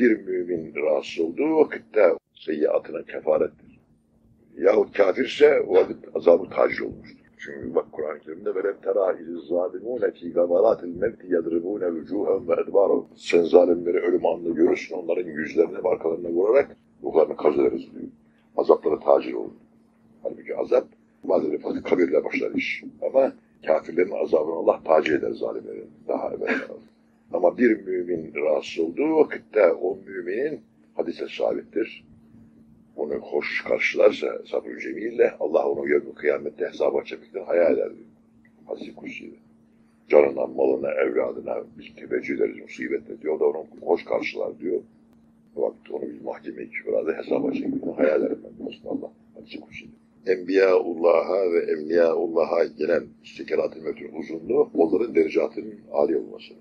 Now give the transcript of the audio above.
bir mümin rahatsız olduğu vakitte seyyiatına kefarettir. Yahut kafirse o vakit azabı tacil olmuştur. Çünkü bak Kur'an-ı Kerim'de velem tera iz zalimune fi gamaratil mevti yadribune vücuhem ve edbarahum. Sen zalimleri ölüm anında görürsün onların yüzlerine arkalarına vurarak ruhlarını kazılarız diyor. Azapları tacil olur. Halbuki azap bazen fatih kabirle başlar iş. Ama kafirlerin azabını Allah tacil eder zalimlerin daha evvel. Bir mümin rahatsız olduğu vakitte o müminin hadise sabittir. Onu hoş karşılarsa sabrı cemille Allah onu yevmi kıyamette hesaba çekmekten hayal eder. Hadis-i. Canına, malına, evladına biz teveccüh ederiz musibette diyor. Da onu hoş karşılar diyor. O vakit onu biz mahkeme-i kübrada hesaba çekmekten hayal diyorsun Allah. Hadis-i Kutsi'de. Enbiyaullah'a ve Emliyaullah'a gelen sekerat-ı mevtün uzunluğu onların derecatının âli olması.